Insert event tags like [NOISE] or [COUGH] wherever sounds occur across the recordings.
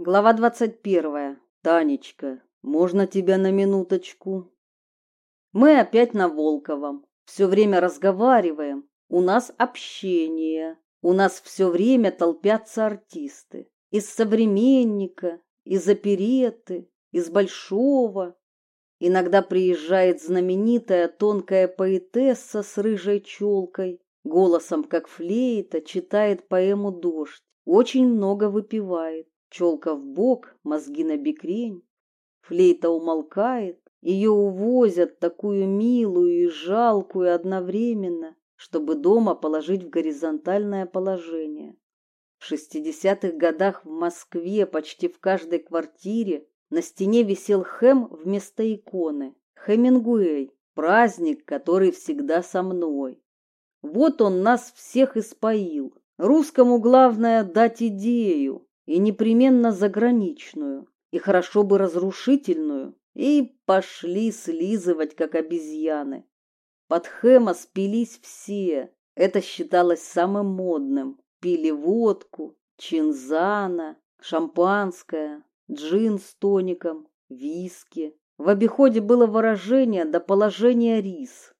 Глава двадцать первая. Танечка, можно тебя на минуточку? Мы опять на Волковом. Все время разговариваем. У нас общение. У нас все время толпятся артисты. Из современника, из опереты, из большого. Иногда приезжает знаменитая тонкая поэтесса с рыжей челкой, голосом как флейта, читает поэму «Дождь». Очень много выпивает. Челка в бок, мозги на бекрень. Флейта умолкает, ее увозят такую милую и жалкую одновременно, чтобы дома положить в горизонтальное положение. В шестидесятых годах в Москве почти в каждой квартире на стене висел хэм вместо иконы. Хемингуэй, праздник, который всегда со мной. Вот он нас всех испоил. Русскому главное дать идею, и непременно заграничную, и хорошо бы разрушительную, и пошли слизывать, как обезьяны. Под Хэма спились все, это считалось самым модным. Пили водку, чинзана, шампанское, джин с тоником, виски. В обиходе было выражение до положения рис.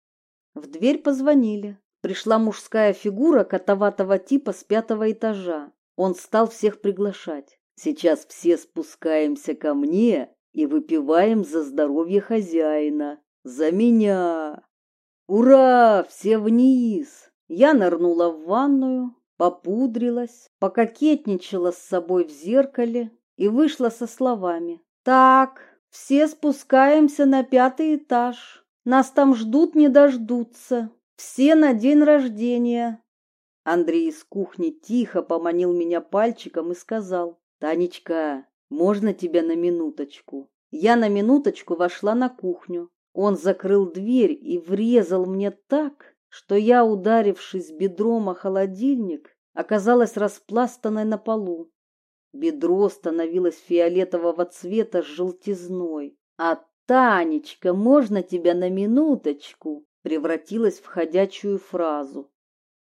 В дверь позвонили. Пришла мужская фигура котоватого типа с пятого этажа. Он стал всех приглашать. Сейчас все спускаемся ко мне и выпиваем за здоровье хозяина. За меня! Ура! Все вниз! Я нырнула в ванную, попудрилась, пококетничала с собой в зеркале и вышла со словами. Так, все спускаемся на пятый этаж. Нас там ждут не дождутся. Все на день рождения. Андрей из кухни тихо поманил меня пальчиком и сказал, «Танечка, можно тебя на минуточку?» Я на минуточку вошла на кухню. Он закрыл дверь и врезал мне так, что я, ударившись бедром о холодильник, оказалась распластанной на полу. Бедро становилось фиолетового цвета с желтизной. А «Танечка, можно тебя на минуточку?» превратилась в ходячую фразу.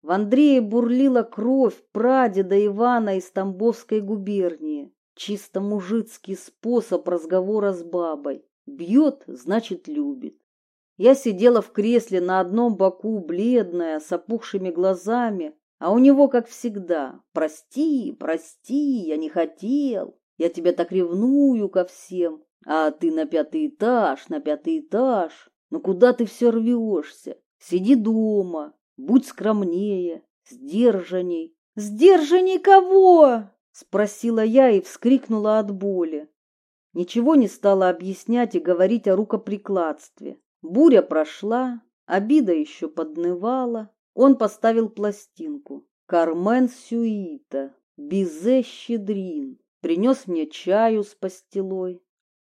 В Андрее бурлила кровь прадеда Ивана из Тамбовской губернии. Чисто мужицкий способ разговора с бабой. Бьет, значит, любит. Я сидела в кресле на одном боку, бледная, с опухшими глазами, а у него, как всегда, «Прости, прости, я не хотел, я тебя так ревную ко всем, а ты на пятый этаж, на пятый этаж, ну куда ты все рвешься? Сиди дома, Будь скромнее, сдержанней. Сдержанней кого? Спросила я и вскрикнула от боли. Ничего не стала объяснять и говорить о рукоприкладстве. Буря прошла, обида еще поднывала. Он поставил пластинку. Кармен Сюита, Бизе Щедрин. Принес мне чаю с пастилой.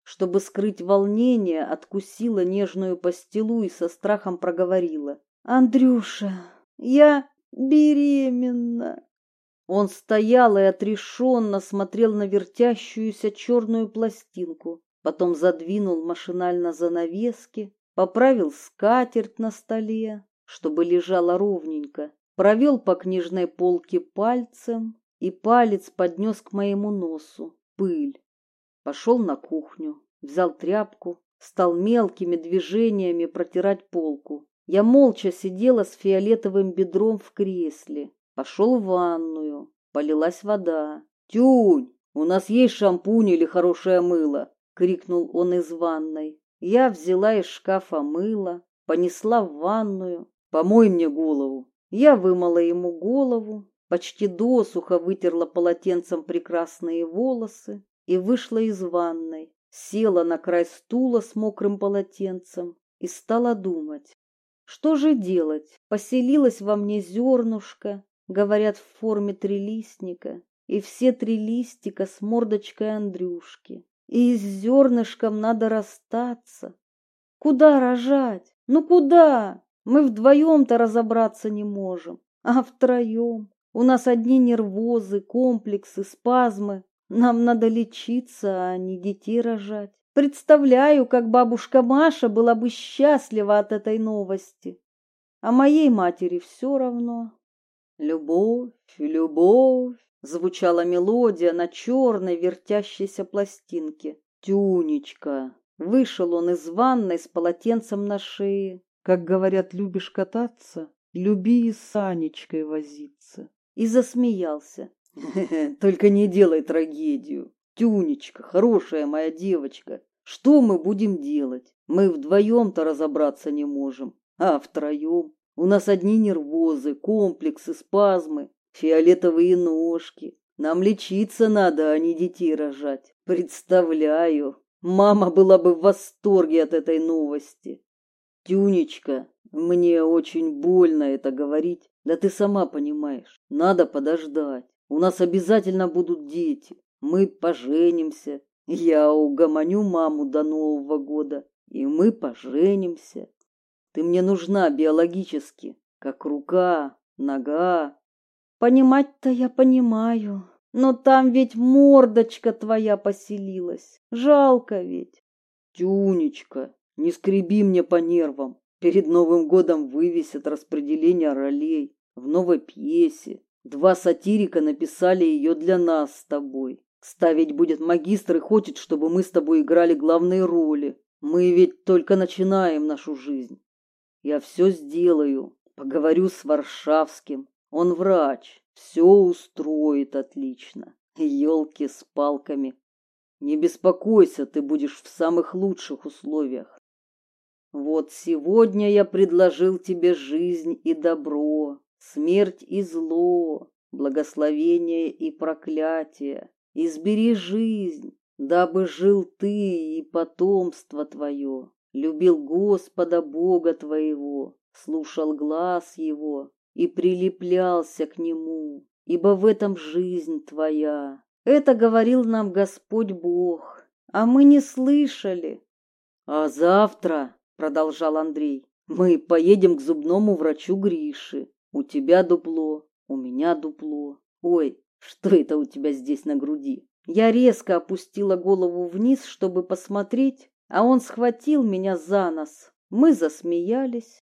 Чтобы скрыть волнение, откусила нежную пастилу и со страхом проговорила. Андрюша, я беременна. Он стоял и отрешенно смотрел на вертящуюся черную пластинку, потом задвинул машинально занавески, поправил скатерть на столе, чтобы лежала ровненько, провел по книжной полке пальцем, и палец поднес к моему носу пыль. Пошел на кухню, взял тряпку, стал мелкими движениями протирать полку. Я молча сидела с фиолетовым бедром в кресле. Пошел в ванную. Полилась вода. «Тюнь, у нас есть шампунь или хорошее мыло?» — крикнул он из ванной. Я взяла из шкафа мыло, понесла в ванную. «Помой мне голову». Я вымыла ему голову, почти досуха вытерла полотенцем прекрасные волосы и вышла из ванной. Села на край стула с мокрым полотенцем и стала думать. Что же делать? Поселилось во мне зернышко, говорят, в форме трилистника, и все три листика с мордочкой Андрюшки. И с зернышком надо расстаться. Куда рожать? Ну куда? Мы вдвоем-то разобраться не можем, а втроем. У нас одни нервозы, комплексы, спазмы. Нам надо лечиться, а не детей рожать. Представляю, как бабушка Маша была бы счастлива от этой новости. А моей матери все равно. Любовь, любовь, звучала мелодия на черной вертящейся пластинке. Тюнечка. Вышел он из ванной с полотенцем на шее. Как говорят, любишь кататься, люби и с Санечкой возиться. И засмеялся. Только не делай трагедию. Тюнечка, хорошая моя девочка, что мы будем делать? Мы вдвоем-то разобраться не можем, а втроем. У нас одни нервозы, комплексы, спазмы, фиолетовые ножки. Нам лечиться надо, а не детей рожать. Представляю, мама была бы в восторге от этой новости. Тюнечка, мне очень больно это говорить, да ты сама понимаешь, надо подождать. У нас обязательно будут дети. Мы поженимся. Я угомоню маму до Нового года, и мы поженимся. Ты мне нужна биологически, как рука, нога. Понимать-то я понимаю, но там ведь мордочка твоя поселилась. Жалко ведь. Тюнечка, не скреби мне по нервам. Перед Новым годом вывесят распределение ролей в новой пьесе. Два сатирика написали ее для нас с тобой. Ставить будет магистр и хочет, чтобы мы с тобой играли главные роли. Мы ведь только начинаем нашу жизнь. Я все сделаю. Поговорю с Варшавским. Он врач. Все устроит отлично. Елки с палками. Не беспокойся, ты будешь в самых лучших условиях. Вот сегодня я предложил тебе жизнь и добро, смерть и зло, благословение и проклятие. Избери жизнь, дабы жил ты и потомство твое, любил Господа Бога твоего, слушал глаз его и прилеплялся к нему, ибо в этом жизнь твоя. Это говорил нам Господь Бог, а мы не слышали. А завтра, продолжал Андрей, мы поедем к зубному врачу Грише. У тебя дупло, у меня дупло. Ой, что это у тебя здесь на груди? Я резко опустила голову вниз, чтобы посмотреть, а он схватил меня за нос. Мы засмеялись,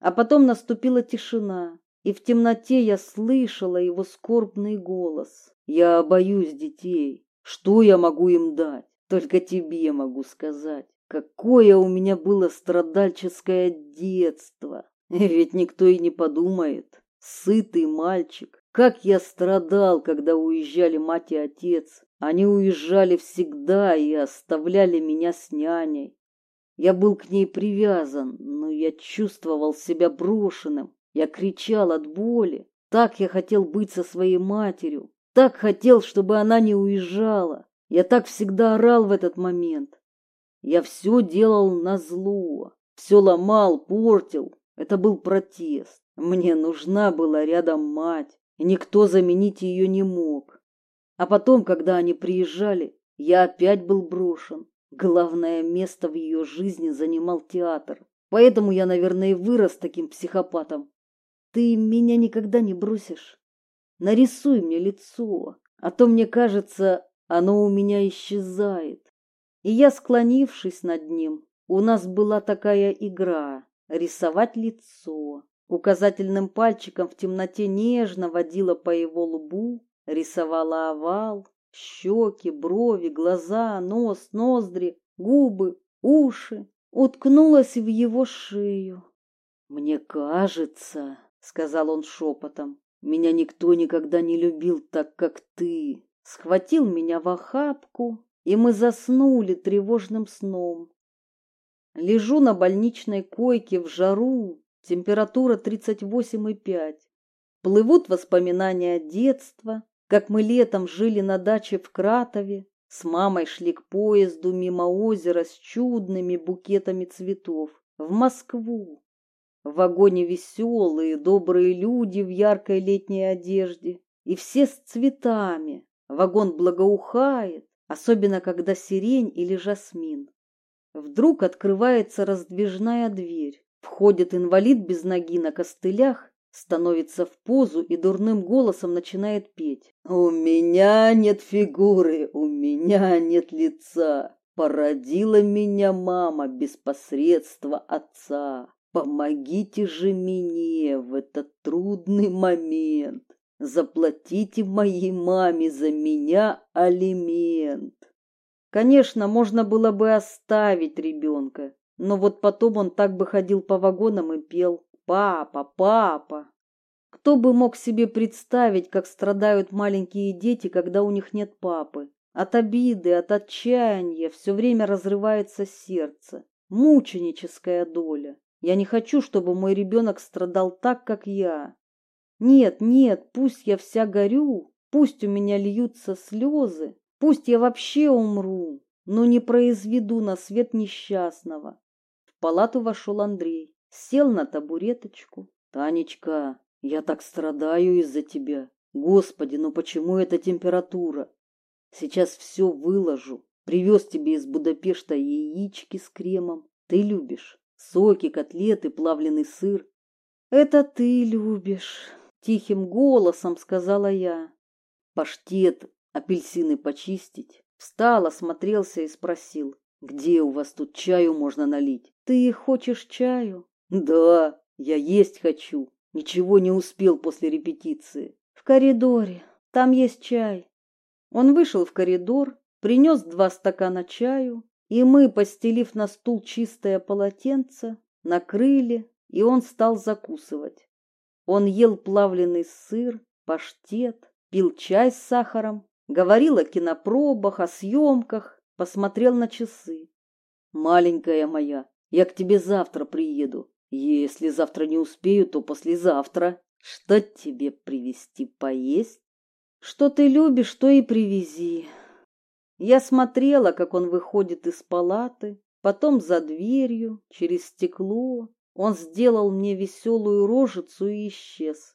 а потом наступила тишина, и в темноте я слышала его скорбный голос. Я боюсь детей. Что я могу им дать? Только тебе могу сказать. Какое у меня было страдальческое детство. Ведь никто и не подумает. Сытый мальчик. Как я страдал, когда уезжали мать и отец. Они уезжали всегда и оставляли меня с няней. Я был к ней привязан, но я чувствовал себя брошенным. Я кричал от боли. Так я хотел быть со своей матерью. Так хотел, чтобы она не уезжала. Я так всегда орал в этот момент. Я все делал на зло, все ломал, портил. Это был протест. Мне нужна была рядом мать, никто заменить ее не мог. А потом, когда они приезжали, я опять был брошен. Главное место в ее жизни занимал театр. Поэтому я, наверное, и вырос таким психопатом. Ты меня никогда не бросишь. Нарисуй мне лицо, а то, мне кажется, оно у меня исчезает. И я, склонившись над ним, у нас была такая игра — рисовать лицо. Указательным пальчиком в темноте нежно водила по его лбу, рисовала овал, щеки, брови, глаза, нос, ноздри, губы, уши, уткнулась в его шею. «Мне кажется», — сказал он шепотом, — «меня никто никогда не любил так, как ты». Схватил меня в охапку, и мы заснули тревожным сном. Лежу на больничной койке в жару, температура 38,5. Плывут воспоминания детства, как мы летом жили на даче в Кратове, с мамой шли к поезду мимо озера с чудными букетами цветов в Москву. В вагоне веселые, добрые люди в яркой летней одежде, и все с цветами. Вагон благоухает, особенно когда сирень или жасмин. Вдруг открывается раздвижная дверь. Входит инвалид без ноги на костылях, становится в позу и дурным голосом начинает петь. «У меня нет фигуры, у меня нет лица. Породила меня мама без посредства отца. Помогите же мне в этот трудный момент. Заплатите моей маме за меня алимент. Конечно, можно было бы оставить ребенка, но вот потом он так бы ходил по вагонам и пел «Папа, папа». Кто бы мог себе представить, как страдают маленькие дети, когда у них нет папы? От обиды, от отчаяния все время разрывается сердце. Мученическая доля. Я не хочу, чтобы мой ребенок страдал так, как я. Нет, нет, пусть я вся горю, пусть у меня льются слезы, пусть я вообще умру, но не произведу на свет несчастного. Палату вошел Андрей, сел на табуреточку. Танечка, я так страдаю из-за тебя. Господи, ну почему эта температура? Сейчас все выложу. Привез тебе из Будапешта яички с кремом. Ты любишь. Соки, котлеты, плавленый сыр. Это ты любишь, тихим голосом сказала я. Паштет, апельсины почистить. Встал, осмотрелся и спросил. Где у вас тут чаю можно налить? Ты хочешь чаю? Да, я есть хочу. Ничего не успел после репетиции. В коридоре. Там есть чай. Он вышел в коридор, принес два стакана чаю, и мы, постелив на стул чистое полотенце, накрыли, и он стал закусывать. Он ел плавленый сыр, паштет, пил чай с сахаром, говорил о кинопробах, о съемках, посмотрел на часы. «Маленькая моя, я к тебе завтра приеду. Если завтра не успею, то послезавтра. Что тебе привезти поесть?» Что ты любишь, то и привези. Я смотрела, как он выходит из палаты, потом за дверью, через стекло. Он сделал мне веселую рожицу и исчез.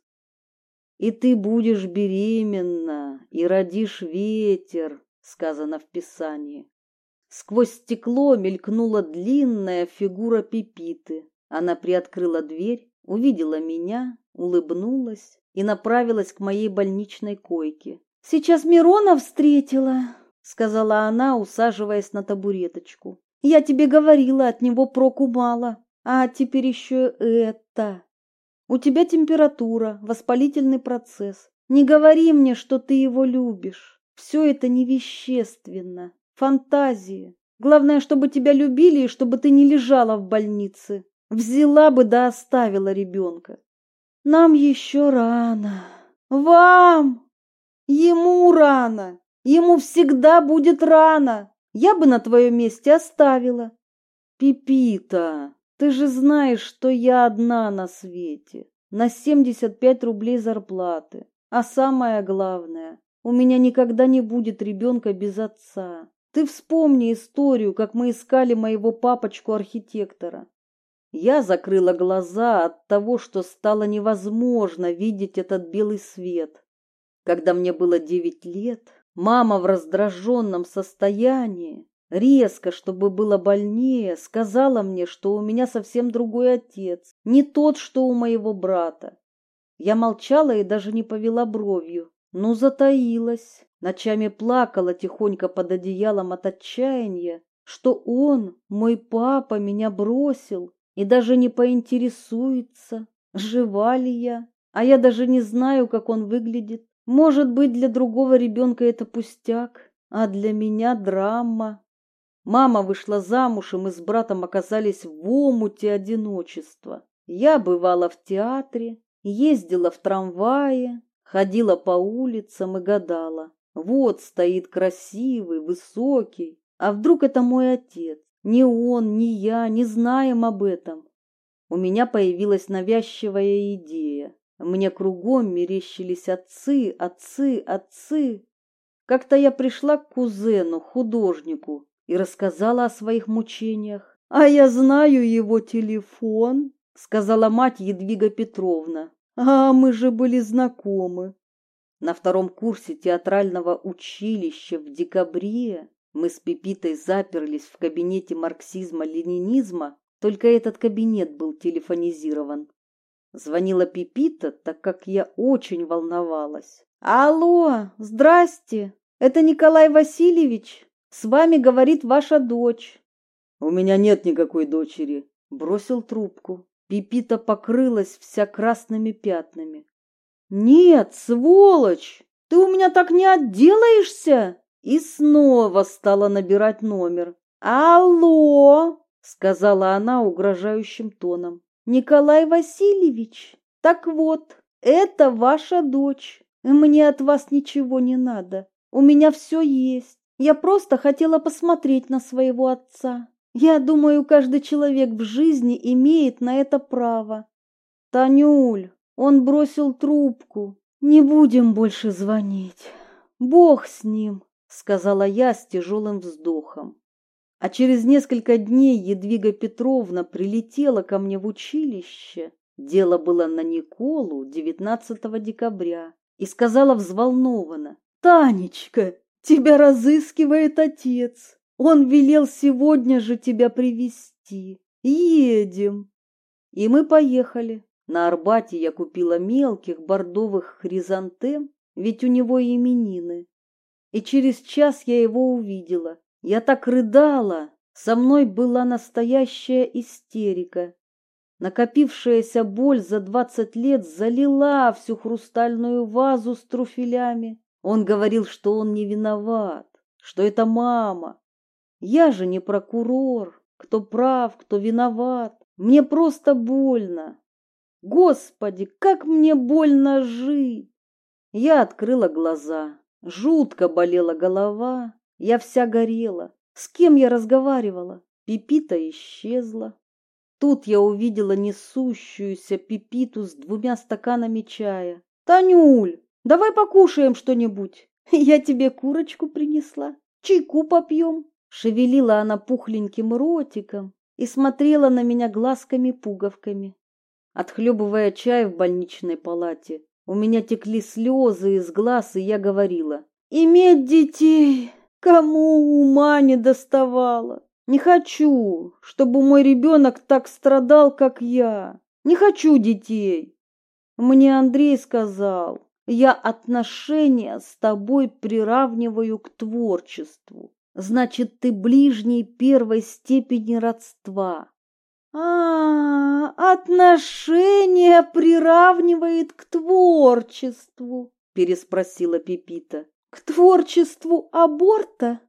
И ты будешь беременна, и родишь ветер, сказано в Писании. Сквозь стекло мелькнула длинная фигура Пепиты. Она приоткрыла дверь, увидела меня, улыбнулась и направилась к моей больничной койке. «Сейчас Мирона встретила», — сказала она, усаживаясь на табуреточку. «Я тебе говорила, от него проку мало, а теперь еще это. У тебя температура, воспалительный процесс. Не говори мне, что ты его любишь. Все это невещественно, фантазии. Главное, чтобы тебя любили и чтобы ты не лежала в больнице. Взяла бы да оставила ребенка. Нам еще рано. Вам! Ему рано. Ему всегда будет рано. Я бы на твоем месте оставила. Пипита, ты же знаешь, что я одна на свете. На 75 рублей зарплаты. А самое главное, у меня никогда не будет ребенка без отца. Ты вспомни историю, как мы искали моего папочку-архитектора. Я закрыла глаза от того, что стало невозможно видеть этот белый свет. Когда мне было девять лет, мама в раздраженном состоянии, резко, чтобы было больнее, сказала мне, что у меня совсем другой отец, не тот, что у моего брата. Я молчала и даже не повела бровью, но затаилась, ночами плакала тихонько под одеялом от отчаяния, что он, мой папа, меня бросил и даже не поинтересуется, жива ли я, а я даже не знаю, как он выглядит. Может быть, для другого ребенка это пустяк, а для меня драма. Мама вышла замуж, и мы с братом оказались в омуте одиночества. Я бывала в театре, ездила в трамвае, ходила по улицам и гадала. Вот стоит красивый, высокий, а вдруг это мой отец? Ни он, ни я не знаем об этом. У меня появилась навязчивая идея. Мне кругом мерещились отцы, отцы, отцы. Как-то я пришла к кузену, художнику, и рассказала о своих мучениях. «А я знаю его телефон», — сказала мать Едвига Петровна. «А мы же были знакомы». На втором курсе театрального училища в декабре мы с Пепитой заперлись в кабинете марксизма-ленинизма, только этот кабинет был телефонизирован. Звонила Пепита, так как я очень волновалась. «Алло, здрасте! Это Николай Васильевич? С вами говорит ваша дочь». «У меня нет никакой дочери», — бросил трубку. Пепита покрылась вся красными пятнами. Нет, сволочь! Ты у меня так не отделаешься? И снова стала набирать номер. Алло, сказала она угрожающим тоном. Николай Васильевич, так вот, это ваша дочь. Мне от вас ничего не надо. У меня все есть. Я просто хотела посмотреть на своего отца. Я думаю, каждый человек в жизни имеет на это право. Танюль, он бросил трубку. Не будем больше звонить. Бог с ним, сказала я с тяжелым вздохом. А через несколько дней Едвига Петровна прилетела ко мне в училище. Дело было на Николу 19 декабря и сказала взволнованно: "Танечка, тебя разыскивает отец. Он велел сегодня же тебя привести. Едем". И мы поехали. На Арбате я купила мелких бордовых хризантем, ведь у него именины. И через час я его увидела. Я так рыдала, со мной была настоящая истерика. Накопившаяся боль за двадцать лет залила всю хрустальную вазу с труфелями. Он говорил, что он не виноват, что это мама. Я же не прокурор, кто прав, кто виноват. Мне просто больно. Господи, как мне больно жить! Я открыла глаза. Жутко болела голова. Я вся горела. С кем я разговаривала? Пипита исчезла. Тут я увидела несущуюся Пипиту с двумя стаканами чая. «Танюль, давай покушаем что-нибудь. [LAUGHS] Я тебе курочку принесла. Чайку попьем». Шевелила она пухленьким ротиком и смотрела на меня глазками-пуговками. Отхлебывая чай в больничной палате, у меня текли слезы из глаз, и я говорила, «Иметь детей кому ума не доставало. Не хочу, чтобы мой ребенок так страдал, как я. Не хочу детей». Мне Андрей сказал, я отношения с тобой приравниваю к творчеству. Значит, ты ближний первой степени родства. А, отношения приравнивает к творчеству, переспросила Пипита. К творчеству аборта?